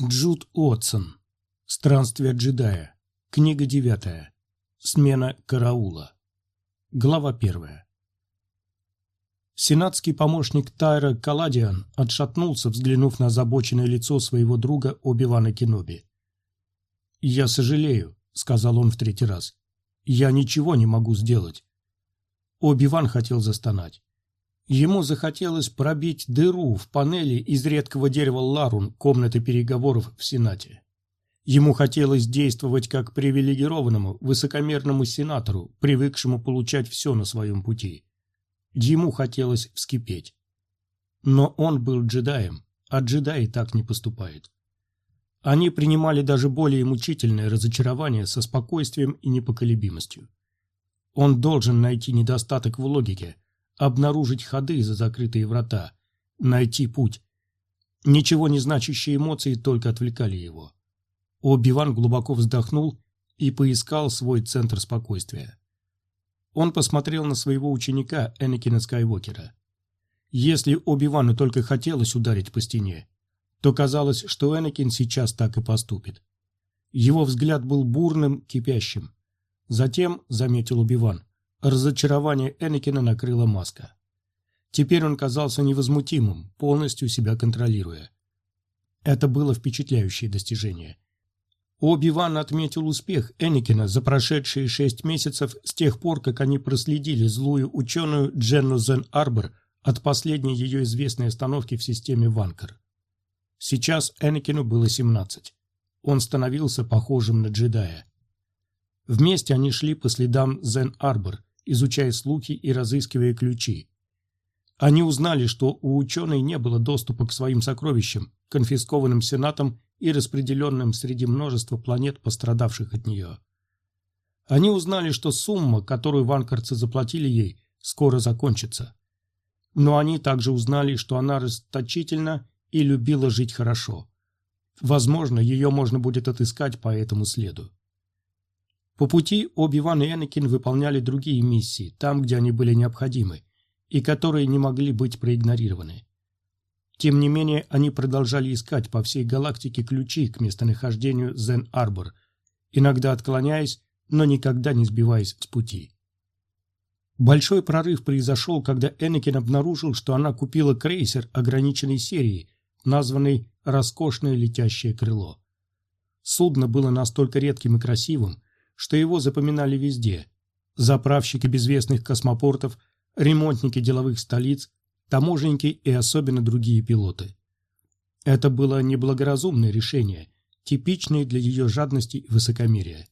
Джуд Уотсон. Странствие джедая. Книга девятая. Смена караула. Глава первая. Сенатский помощник Тайра Каладиан отшатнулся, взглянув на озабоченное лицо своего друга Оби-Вана Кеноби. «Я сожалею», — сказал он в третий раз. «Я ничего не могу сделать». Оби-Ван хотел застонать. Ему захотелось пробить дыру в панели из редкого дерева ларун комнаты переговоров в Сенате. Ему хотелось действовать как привилегированному, высокомерному сенатору, привыкшему получать все на своем пути. Ему хотелось вскипеть. Но он был джедаем, а джедаи так не поступают. Они принимали даже более мучительное разочарование со спокойствием и непоколебимостью. Он должен найти недостаток в логике, обнаружить ходы за закрытые врата, найти путь. Ничего не значащие эмоции только отвлекали его. Оби-Ван глубоко вздохнул и поискал свой центр спокойствия. Он посмотрел на своего ученика Энакина Скайуокера. Если Оби-Вану только хотелось ударить по стене, то казалось, что Энакин сейчас так и поступит. Его взгляд был бурным, кипящим. Затем, заметил Оби-Ван, Разочарование Энакина накрыла маска. Теперь он казался невозмутимым, полностью себя контролируя. Это было впечатляющее достижение. Оби-Ван отметил успех Энакина за прошедшие шесть месяцев с тех пор, как они проследили злую ученую Дженну Зен Арбор от последней ее известной остановки в системе Ванкер. Сейчас Энакину было 17. Он становился похожим на джедая. Вместе они шли по следам Зен Арбор, изучая слухи и разыскивая ключи. Они узнали, что у ученой не было доступа к своим сокровищам, конфискованным Сенатом и распределенным среди множества планет, пострадавших от нее. Они узнали, что сумма, которую ванкарцы заплатили ей, скоро закончится. Но они также узнали, что она расточительна и любила жить хорошо. Возможно, ее можно будет отыскать по этому следу. По пути Оби-Ван и Энакин выполняли другие миссии, там, где они были необходимы, и которые не могли быть проигнорированы. Тем не менее, они продолжали искать по всей галактике ключи к местонахождению Зен-Арбор, иногда отклоняясь, но никогда не сбиваясь с пути. Большой прорыв произошел, когда Энакин обнаружил, что она купила крейсер ограниченной серии, названный «Роскошное летящее крыло». Судно было настолько редким и красивым, что его запоминали везде. Заправщики безвестных космопортов, ремонтники деловых столиц, таможенники и особенно другие пилоты. Это было неблагоразумное решение, типичное для ее жадности и высокомерия.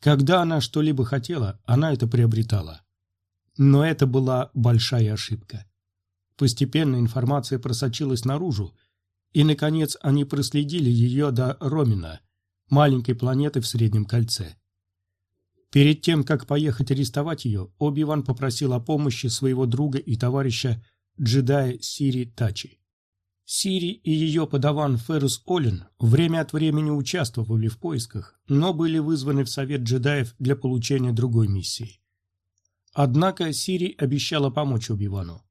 Когда она что-либо хотела, она это приобретала. Но это была большая ошибка. Постепенно информация просочилась наружу, и, наконец, они проследили ее до Ромина, маленькой планеты в Среднем кольце. Перед тем, как поехать арестовать ее, Оби-Ван попросил о помощи своего друга и товарища джедая Сири Тачи. Сири и ее подаван Феррус Олин время от времени участвовали в поисках, но были вызваны в Совет джедаев для получения другой миссии. Однако Сири обещала помочь Оби-Вану.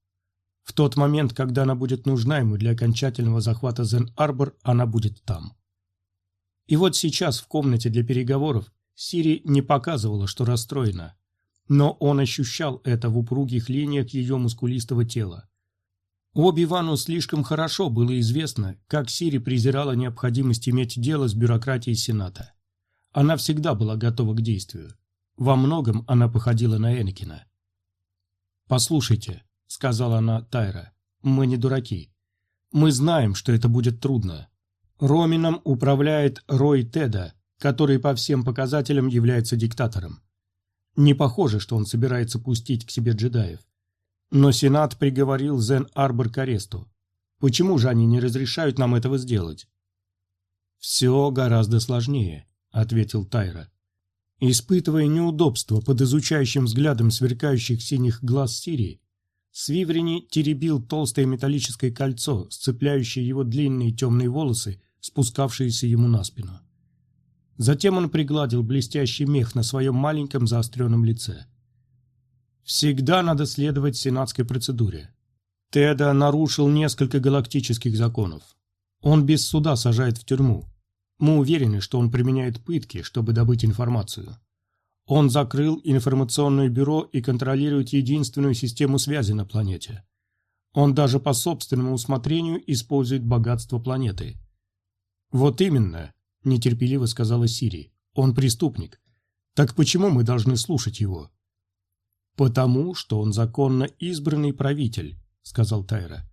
В тот момент, когда она будет нужна ему для окончательного захвата Зен-Арбор, она будет там. И вот сейчас в комнате для переговоров Сири не показывала, что расстроена, но он ощущал это в упругих линиях ее мускулистого тела. Оби-Вану слишком хорошо было известно, как Сири презирала необходимость иметь дело с бюрократией Сената. Она всегда была готова к действию. Во многом она походила на Энакина. «Послушайте», — сказала она Тайра, — «мы не дураки. Мы знаем, что это будет трудно. Ромином управляет Рой Теда, который по всем показателям является диктатором. Не похоже, что он собирается пустить к себе джедаев. Но Сенат приговорил Зен Арбор к аресту. Почему же они не разрешают нам этого сделать? «Все гораздо сложнее», — ответил Тайра. Испытывая неудобство под изучающим взглядом сверкающих синих глаз Сирии, Свиврени теребил толстое металлическое кольцо, сцепляющее его длинные темные волосы, спускавшиеся ему на спину. Затем он пригладил блестящий мех на своем маленьком заостренном лице. Всегда надо следовать сенатской процедуре. Теда нарушил несколько галактических законов. Он без суда сажает в тюрьму. Мы уверены, что он применяет пытки, чтобы добыть информацию. Он закрыл информационное бюро и контролирует единственную систему связи на планете. Он даже по собственному усмотрению использует богатство планеты. «Вот именно», – нетерпеливо сказала Сири, – «он преступник. Так почему мы должны слушать его?» «Потому что он законно избранный правитель», – сказал Тайра.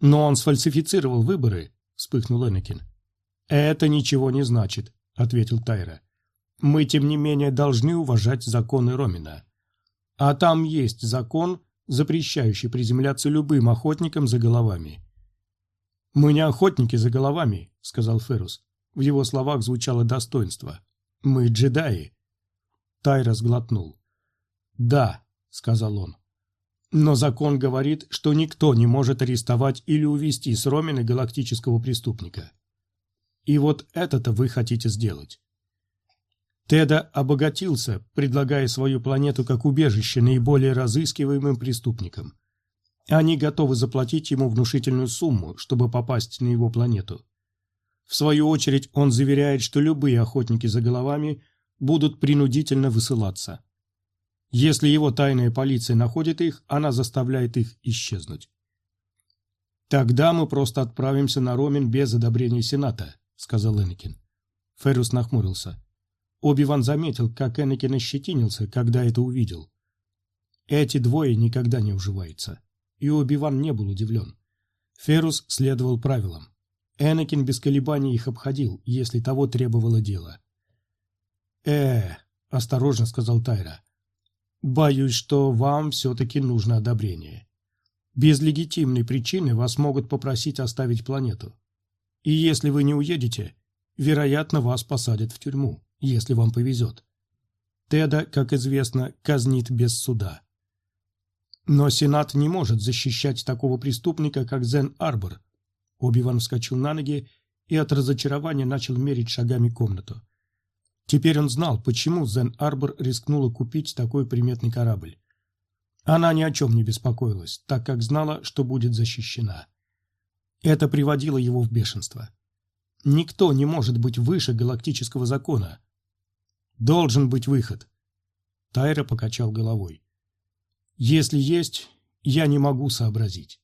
«Но он сфальсифицировал выборы», – вспыхнул Энакин. «Это ничего не значит», – ответил Тайра. «Мы, тем не менее, должны уважать законы Ромина. А там есть закон, запрещающий приземляться любым охотникам за головами». «Мы не охотники за головами», – сказал Феррус. В его словах звучало достоинство. «Мы джедаи». Тайра сглотнул. «Да», – сказал он. «Но закон говорит, что никто не может арестовать или увести с Ромина галактического преступника. И вот это-то вы хотите сделать. Теда обогатился, предлагая свою планету как убежище наиболее разыскиваемым преступникам. Они готовы заплатить ему внушительную сумму, чтобы попасть на его планету. В свою очередь он заверяет, что любые охотники за головами будут принудительно высылаться. Если его тайная полиция находит их, она заставляет их исчезнуть. Тогда мы просто отправимся на Ромин без одобрения Сената, — сказал Энакин. Феррус нахмурился. Оби-Ван заметил, как Энакин ощетинился, когда это увидел. Эти двое никогда не уживаются. И Оби-Ван не был удивлен. Феррус следовал правилам. Энакин без колебаний их обходил, если того требовало дело. э осторожно сказал Тайра. «Боюсь, что вам все-таки нужно одобрение. Без легитимной причины вас могут попросить оставить планету. И если вы не уедете, вероятно, вас посадят в тюрьму, если вам повезет. Теда, как известно, казнит без суда. Но Сенат не может защищать такого преступника, как Зен Арбор. Оби-Ван вскочил на ноги и от разочарования начал мерить шагами комнату. Теперь он знал, почему Зен Арбор рискнула купить такой приметный корабль. Она ни о чем не беспокоилась, так как знала, что будет защищена. Это приводило его в бешенство. Никто не может быть выше галактического закона. Должен быть выход. Тайра покачал головой. Если есть, я не могу сообразить.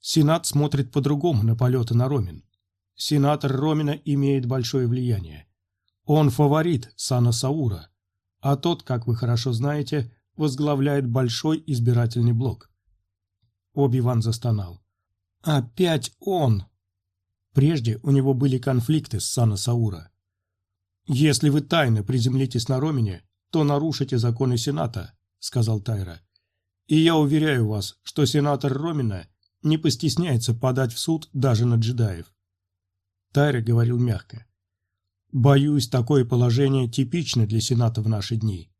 Сенат смотрит по-другому на полеты на Ромин. Сенатор Ромина имеет большое влияние. Он фаворит Сана Саура, а тот, как вы хорошо знаете, возглавляет большой избирательный блок. Оби-Ван застонал. Опять он! Прежде у него были конфликты с Сана Саура. «Если вы тайно приземлитесь на Ромине, то нарушите законы Сената», — сказал Тайра. «И я уверяю вас, что сенатор Ромина не постесняется подать в суд даже на джедаев». Тайра говорил мягко. «Боюсь, такое положение типично для Сената в наши дни.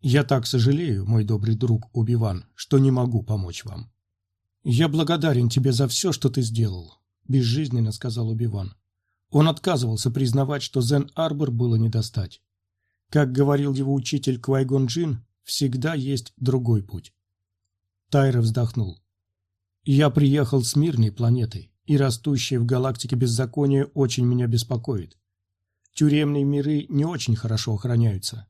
Я так сожалею, мой добрый друг Убиван, что не могу помочь вам». «Я благодарен тебе за все, что ты сделал», – безжизненно сказал Убиван. Он отказывался признавать, что Зен-Арбор было не достать. Как говорил его учитель Квайгон Джин, всегда есть другой путь. Тайра вздохнул. «Я приехал с мирной планеты, и растущее в галактике беззаконие очень меня беспокоит. Тюремные миры не очень хорошо охраняются.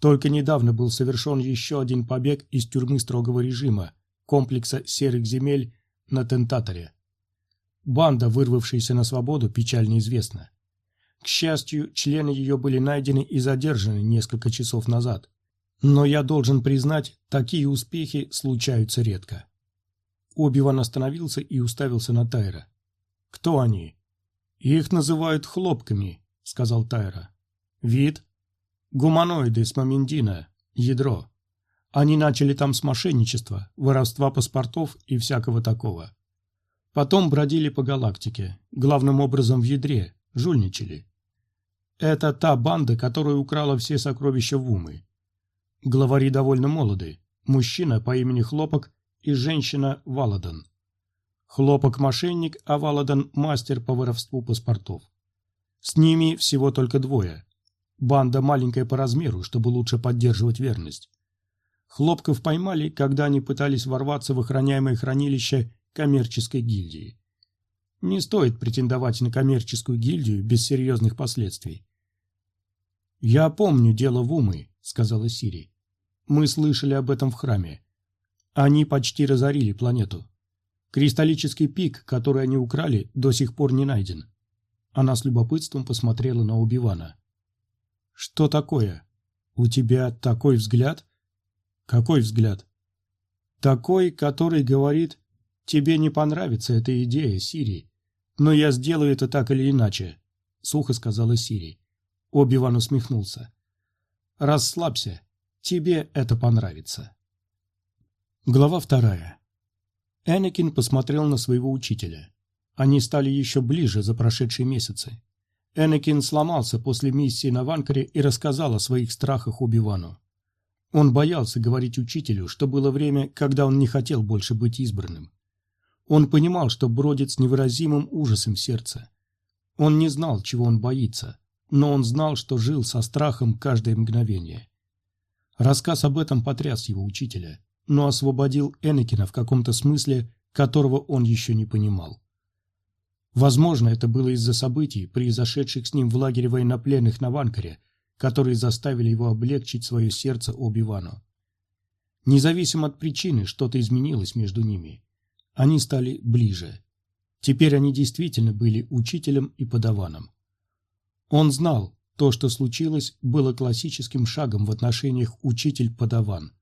Только недавно был совершен еще один побег из тюрьмы строгого режима, комплекса серых земель на Тентаторе. Банда, вырвавшаяся на свободу, печально известна. К счастью, члены ее были найдены и задержаны несколько часов назад. Но я должен признать, такие успехи случаются редко. Оби-Ван остановился и уставился на Тайра. «Кто они?» «Их называют хлопками», — сказал Тайра. «Вид?» «Гуманоиды с Маминдина. Ядро. Они начали там с мошенничества, воровства паспортов и всякого такого. Потом бродили по галактике, главным образом в ядре, жульничали. Это та банда, которая украла все сокровища в Умы. Главари довольно молоды, мужчина по имени Хлопок и женщина Валадан. Хлопок – мошенник, а Валадан – мастер по воровству паспортов. С ними всего только двое. Банда маленькая по размеру, чтобы лучше поддерживать верность. Хлопков поймали, когда они пытались ворваться в охраняемое хранилище коммерческой гильдии. Не стоит претендовать на коммерческую гильдию без серьезных последствий. «Я помню дело в Умы», — сказала Сири. «Мы слышали об этом в храме. Они почти разорили планету. Кристаллический пик, который они украли, до сих пор не найден». Она с любопытством посмотрела на Убивана. «Что такое? У тебя такой взгляд?» «Какой взгляд?» «Такой, который говорит, тебе не понравится эта идея, Сири. Но я сделаю это так или иначе», — сухо сказала Сири. Оби-Ван усмехнулся. «Расслабься. Тебе это понравится». Глава вторая. Энакин посмотрел на своего учителя. Они стали еще ближе за прошедшие месяцы. Энакин сломался после миссии на Ванкаре и рассказал о своих страхах Оби-Вану. Он боялся говорить учителю, что было время, когда он не хотел больше быть избранным. Он понимал, что бродит с невыразимым ужасом в сердце. Он не знал, чего он боится, но он знал, что жил со страхом каждое мгновение. Рассказ об этом потряс его учителя, но освободил Энакина в каком-то смысле, которого он еще не понимал. Возможно, это было из-за событий, произошедших с ним в лагере военнопленных на Ванкаре, которые заставили его облегчить свое сердце Оби-Вану. Независимо от причины, что-то изменилось между ними. Они стали ближе. Теперь они действительно были учителем и подаваном. Он знал, то, что случилось, было классическим шагом в отношениях учитель-подаван.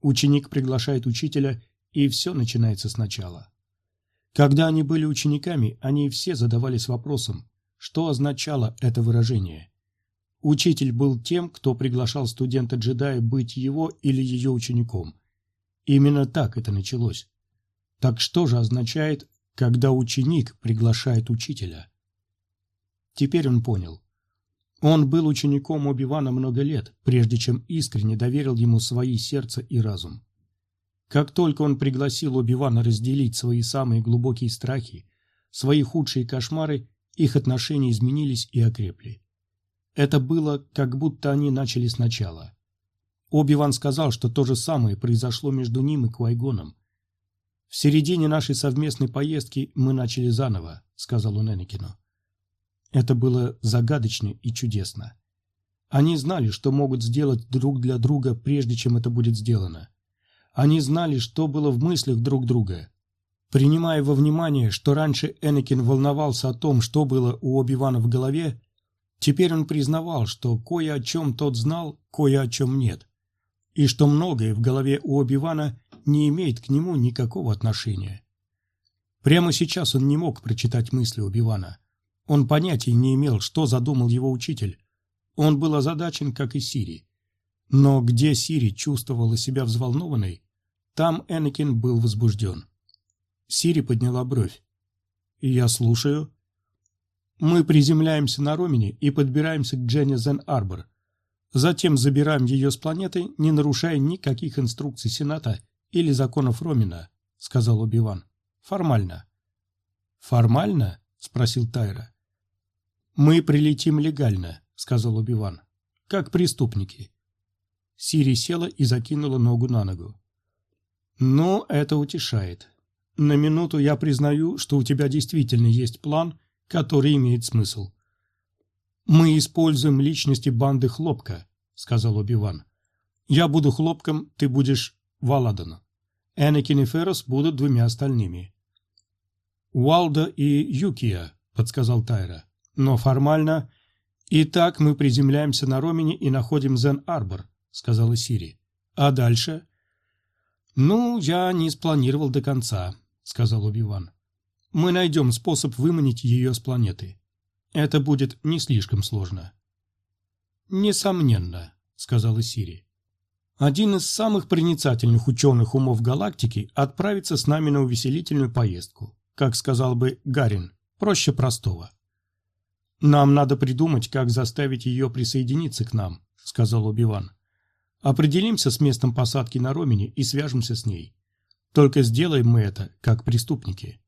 Ученик приглашает учителя, и все начинается сначала. Когда они были учениками, они все задавались вопросом, что означало это выражение. Учитель был тем, кто приглашал студента-джедая быть его или ее учеником. Именно так это началось. Так что же означает, когда ученик приглашает учителя? Теперь он понял. Он был учеником Оби-Вана много лет, прежде чем искренне доверил ему свои сердце и разум. Как только он пригласил Оби-Вана разделить свои самые глубокие страхи, свои худшие кошмары, их отношения изменились и окрепли. Это было, как будто они начали сначала. Оби-Ван сказал, что то же самое произошло между ним и Квайгоном. «В середине нашей совместной поездки мы начали заново», — сказал он Энакину. Это было загадочно и чудесно. Они знали, что могут сделать друг для друга, прежде чем это будет сделано. Они знали, что было в мыслях друг друга. Принимая во внимание, что раньше Энакин волновался о том, что было у Оби-Вана в голове, теперь он признавал, что кое о чем тот знал, кое о чем нет. И что многое в голове у Оби-Вана не имеет к нему никакого отношения. Прямо сейчас он не мог прочитать мысли Оби-Вана. Он понятия не имел, что задумал его учитель. Он был озадачен, как и Сири. Но где Сири чувствовала себя взволнованной, там Энакин был возбужден. Сири подняла бровь. «Я слушаю». «Мы приземляемся на Ромине и подбираемся к Дженни Зен-Арбор. Затем забираем ее с планеты, не нарушая никаких инструкций Сената или законов Ромина», — сказал Убиван. «Формально». «Формально?» — спросил Тайра. «Мы прилетим легально», — сказал Убиван. «Как преступники». Сири села и закинула ногу на ногу. «Ну, это утешает. На минуту я признаю, что у тебя действительно есть план, который имеет смысл». «Мы используем личности банды Хлопка», — сказал Убиван. «Я буду Хлопком, ты будешь Валаданом. Энакин и Феррос будут двумя остальными». «Уалда и Юкия», — подсказал Тайра. «Но формально...» «Итак, мы приземляемся на Ромине и находим Зен-Арбор», — сказала Сири. «А дальше?» «Ну, я не спланировал до конца», — сказал Убиван. «Мы найдем способ выманить ее с планеты. Это будет не слишком сложно». «Несомненно», — сказала Сири. «Один из самых проницательных ученых умов галактики отправится с нами на увеселительную поездку. Как сказал бы Гарин, проще простого». «Нам надо придумать, как заставить ее присоединиться к нам», — сказал Убиван. Определимся с местом посадки на Ромине и свяжемся с ней. Только сделаем мы это, как преступники.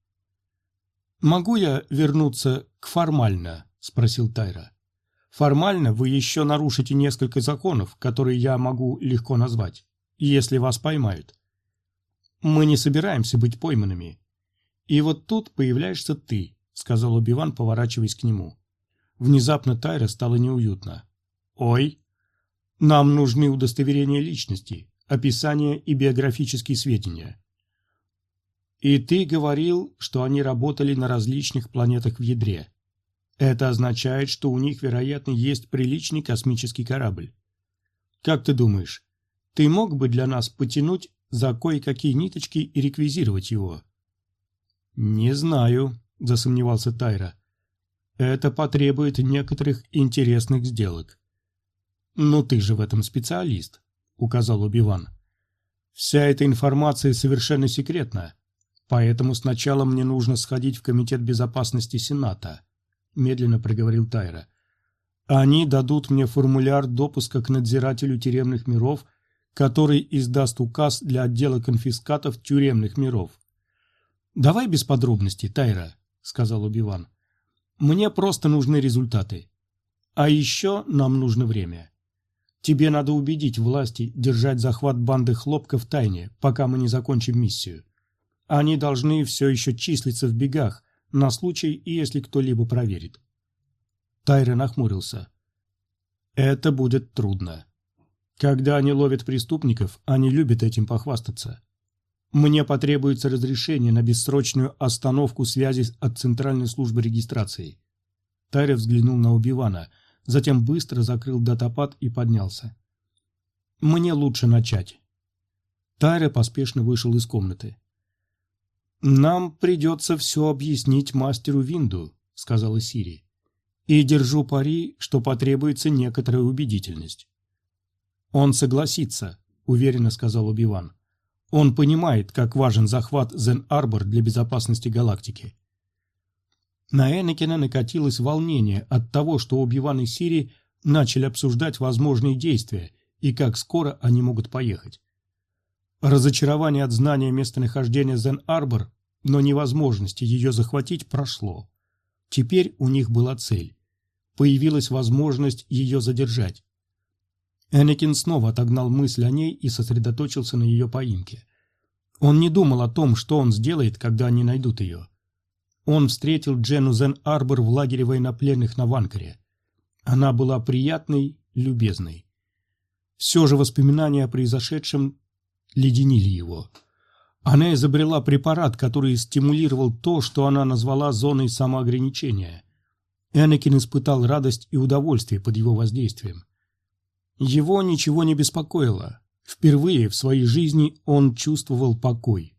«Могу я вернуться к формально?» – спросил Тайра. «Формально вы еще нарушите несколько законов, которые я могу легко назвать, если вас поймают. Мы не собираемся быть пойманными. И вот тут появляешься ты, сказал Убиван, поворачиваясь к нему. Внезапно Тайра стало неуютно. Ой, нам нужны удостоверения личности, описание и биографические сведения. И ты говорил, что они работали на различных планетах в ядре. Это означает, что у них, вероятно, есть приличный космический корабль. Как ты думаешь, ты мог бы для нас потянуть за кое-какие ниточки и реквизировать его? Не знаю, засомневался Тайра. Это потребует некоторых интересных сделок. «Ну ты же в этом специалист», — указал Убиван. «Вся эта информация совершенно секретна, поэтому сначала мне нужно сходить в Комитет безопасности Сената», — медленно проговорил Тайра. «Они дадут мне формуляр допуска к надзирателю тюремных миров, который издаст указ для отдела конфискатов тюремных миров». «Давай без подробностей, Тайра», — сказал Убиван. «Мне просто нужны результаты. А еще нам нужно время». Тебе надо убедить власти держать захват банды хлопка в тайне, пока мы не закончим миссию. Они должны все еще числиться в бегах, на случай, если кто-либо проверит. Тайра нахмурился. Это будет трудно. Когда они ловят преступников, они любят этим похвастаться. Мне потребуется разрешение на бессрочную остановку связи от Центральной службы регистрации. Тайра взглянул на Убивана – затем быстро закрыл датапад и поднялся. «Мне лучше начать». Тайра поспешно вышел из комнаты. «Нам придется все объяснить мастеру Винду», — сказала Сири. «И держу пари, что потребуется некоторая убедительность». «Он согласится», — уверенно сказал Убиван. «Он понимает, как важен захват Зен-Арбор для безопасности галактики. На Энакина накатилось волнение от того, что Оби-Ван и Сири начали обсуждать возможные действия и как скоро они могут поехать. Разочарование от знания местонахождения Зен-Арбор, но невозможности ее захватить, прошло. Теперь у них была цель. Появилась возможность ее задержать. Энакин снова отогнал мысль о ней и сосредоточился на ее поимке. Он не думал о том, что он сделает, когда они найдут ее. Он встретил Джену Зен-Арбор в лагере военнопленных на Ванкаре. Она была приятной, любезной. Все же воспоминания о произошедшем леденили его. Она изобрела препарат, который стимулировал то, что она назвала зоной самоограничения. Энакин испытал радость и удовольствие под его воздействием. Его ничего не беспокоило. Впервые в своей жизни он чувствовал покой.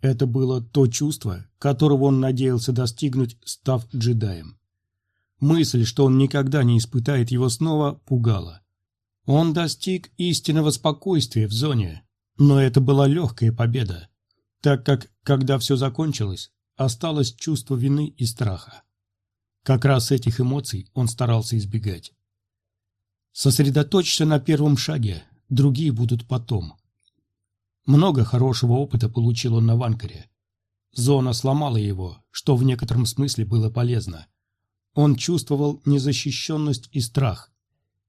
Это было то чувство, которого он надеялся достигнуть, став джедаем. Мысль, что он никогда не испытает его снова, пугала. Он достиг истинного спокойствия в зоне, но это была легкая победа, так как, когда все закончилось, осталось чувство вины и страха. Как раз этих эмоций он старался избегать. Сосредоточься на первом шаге, другие будут потом. Много хорошего опыта получил он на Ванкаре. Зона сломала его, что в некотором смысле было полезно. Он чувствовал незащищенность и страх,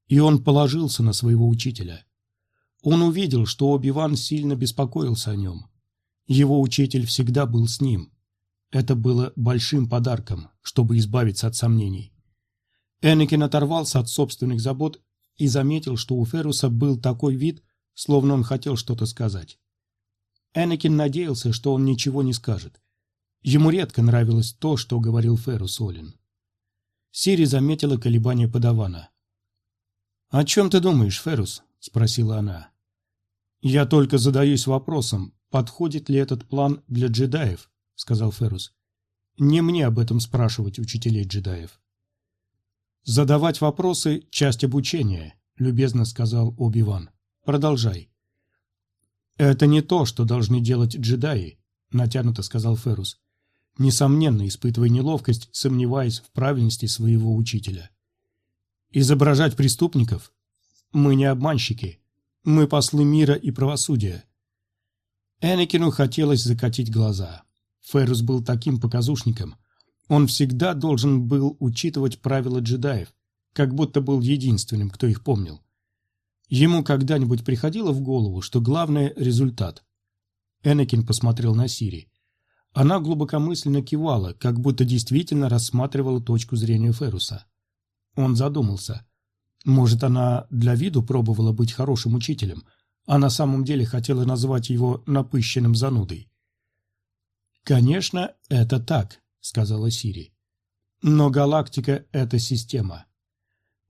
и он положился на своего учителя. Он увидел, что Оби-Ван сильно беспокоился о нем. Его учитель всегда был с ним. Это было большим подарком, чтобы избавиться от сомнений. Энакин оторвался от собственных забот и заметил, что у Феруса был такой вид, словно он хотел что-то сказать. Энакин надеялся, что он ничего не скажет. Ему редко нравилось то, что говорил Феррус Олин. Сири заметила колебания подавана. «О чем ты думаешь, Феррус?» – спросила она. «Я только задаюсь вопросом, подходит ли этот план для джедаев?» – сказал Феррус. «Не мне об этом спрашивать учителей джедаев». «Задавать вопросы – часть обучения», – любезно сказал Оби-Ван. «Продолжай». «Это не то, что должны делать джедаи», — натянуто сказал Феррус, несомненно испытывая неловкость, сомневаясь в правильности своего учителя. «Изображать преступников? Мы не обманщики. Мы послы мира и правосудия». Энакину хотелось закатить глаза. Феррус был таким показушником. Он всегда должен был учитывать правила джедаев, как будто был единственным, кто их помнил. Ему когда-нибудь приходило в голову, что главное – результат? Энакин посмотрел на Сири. Она глубокомысленно кивала, как будто действительно рассматривала точку зрения Феруса. Он задумался. Может, она для виду пробовала быть хорошим учителем, а на самом деле хотела назвать его напыщенным занудой. «Конечно, это так», — сказала Сири. «Но галактика — это система.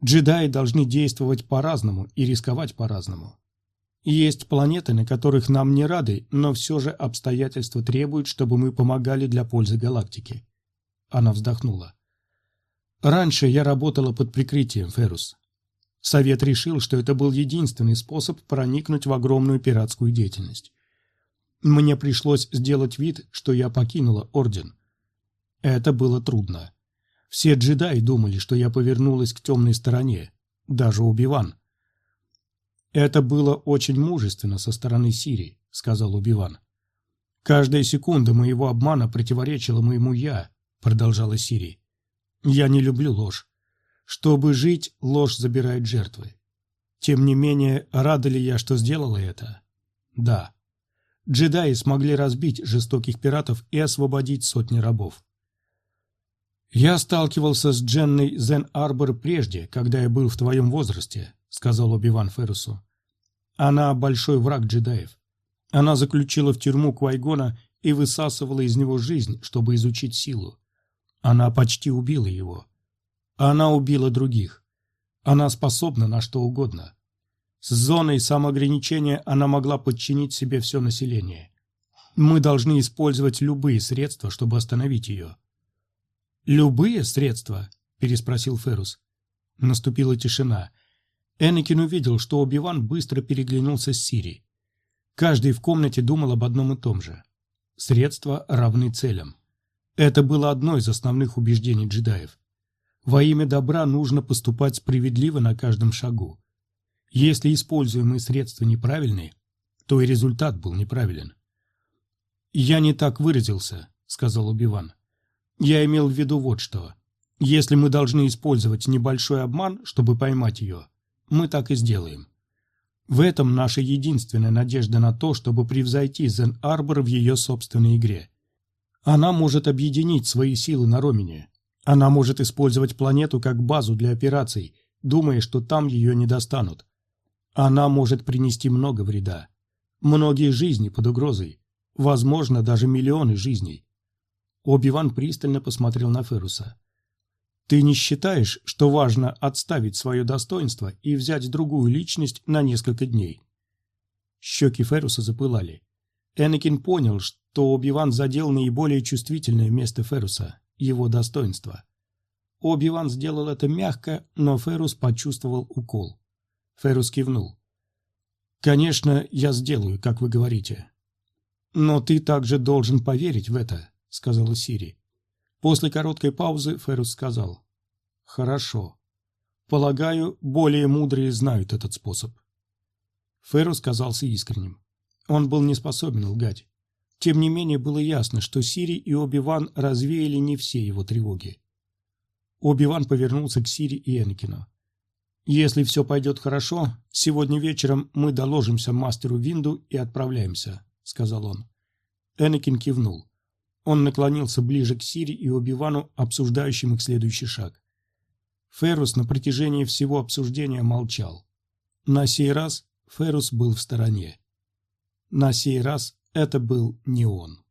Джедаи должны действовать по-разному и рисковать по-разному. Есть планеты, на которых нам не рады, но все же обстоятельства требуют, чтобы мы помогали для пользы галактики. Она вздохнула. Раньше я работала под прикрытием, Ферус. Совет решил, что это был единственный способ проникнуть в огромную пиратскую деятельность. Мне пришлось сделать вид, что я покинула Орден. Это было трудно. Все джедаи думали, что я повернулась к темной стороне, даже Убиван. «Это было очень мужественно со стороны Сирии», — сказал Убиван. «Каждая секунда моего обмана противоречила моему «я», — продолжала Сирий. «Я не люблю ложь. Чтобы жить, ложь забирает жертвы. Тем не менее, рада ли я, что сделала это? Да. Джедаи смогли разбить жестоких пиратов и освободить сотни рабов. «Я сталкивался с Дженной Зен-Арбор прежде, когда я был в твоем возрасте», — сказал Оби-Ван Феррусу. «Она большой враг джедаев. Она заключила в тюрьму Квайгона и высасывала из него жизнь, чтобы изучить силу. Она почти убила его. Она убила других. Она способна на что угодно. С зоной самоограничения она могла подчинить себе все население. Мы должны использовать любые средства, чтобы остановить ее». «Любые средства?» – переспросил Ферус. Наступила тишина. Энакин увидел, что Оби-Ван быстро переглянулся с Сири. Каждый в комнате думал об одном и том же. Средства равны целям. Это было одно из основных убеждений джедаев. Во имя добра нужно поступать справедливо на каждом шагу. Если используемые средства неправильные, то и результат был неправилен. «Я не так выразился», — сказал Убиван. Я имел в виду вот что. Если мы должны использовать небольшой обман, чтобы поймать ее, мы так и сделаем. В этом наша единственная надежда на то, чтобы превзойти Зен Арбор в ее собственной игре. Она может объединить свои силы на Ромине. Она может использовать планету как базу для операций, думая, что там ее не достанут. Она может принести много вреда. Многие жизни под угрозой. Возможно, даже миллионы жизней. Оби-Ван пристально посмотрел на Феруса. «Ты не считаешь, что важно отставить свое достоинство и взять другую личность на несколько дней?» Щеки Феруса запылали. Энакин понял, что Оби-Ван задел наиболее чувствительное место Феруса – его достоинство. Оби-Ван сделал это мягко, но Ферус почувствовал укол. Ферус кивнул. «Конечно, я сделаю, как вы говорите. Но ты также должен поверить в это, — сказала Сири. После короткой паузы Феррус сказал. «Хорошо. Полагаю, более мудрые знают этот способ». Феррус казался искренним. Он был не способен лгать. Тем не менее, было ясно, что Сири и Оби-Ван развеяли не все его тревоги. Оби-Ван повернулся к Сири и Энакину. «Если все пойдет хорошо, сегодня вечером мы доложимся мастеру Винду и отправляемся», — сказал он. Энакин кивнул. Он наклонился ближе к Сири и Оби-Вану, обсуждающим их следующий шаг. Феррус на протяжении всего обсуждения молчал. На сей раз Феррус был в стороне. На сей раз это был не он.